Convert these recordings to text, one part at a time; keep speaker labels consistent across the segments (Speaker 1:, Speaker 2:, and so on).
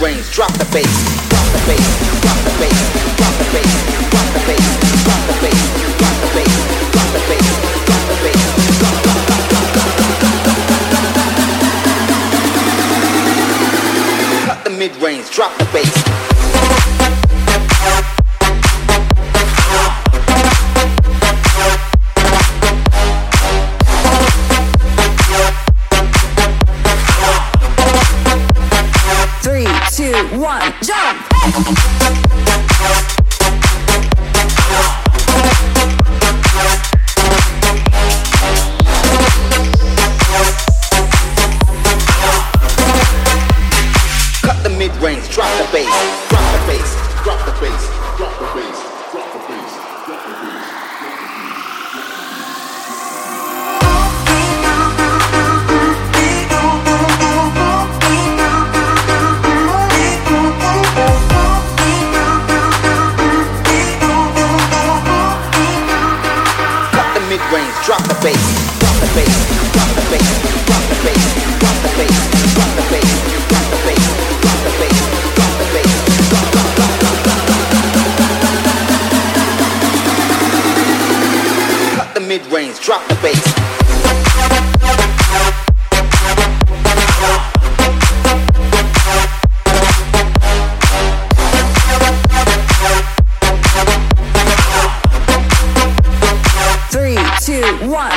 Speaker 1: range. Drop the bass, drop the bass, drop the bass, drop the bass, drop the bass, drop the bass, drop the bass, drop the bass, drop the bass, drop the bass. Cut the mid-range, drop the bass.
Speaker 2: one, jump!
Speaker 1: Drop the bass, drop the bass, drop the bass, drop the bass. brains. Drop the bass, drop the bass, drop the bass, drop the bass, drop the bass, drop the bass, drop the bass, drop the bass, drop the bass, drop the bass. Cut the mid range, drop the bass.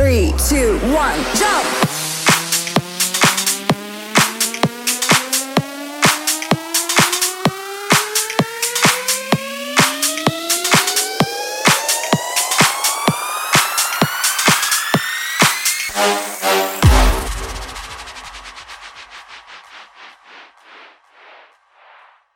Speaker 2: Three, two, one, jump!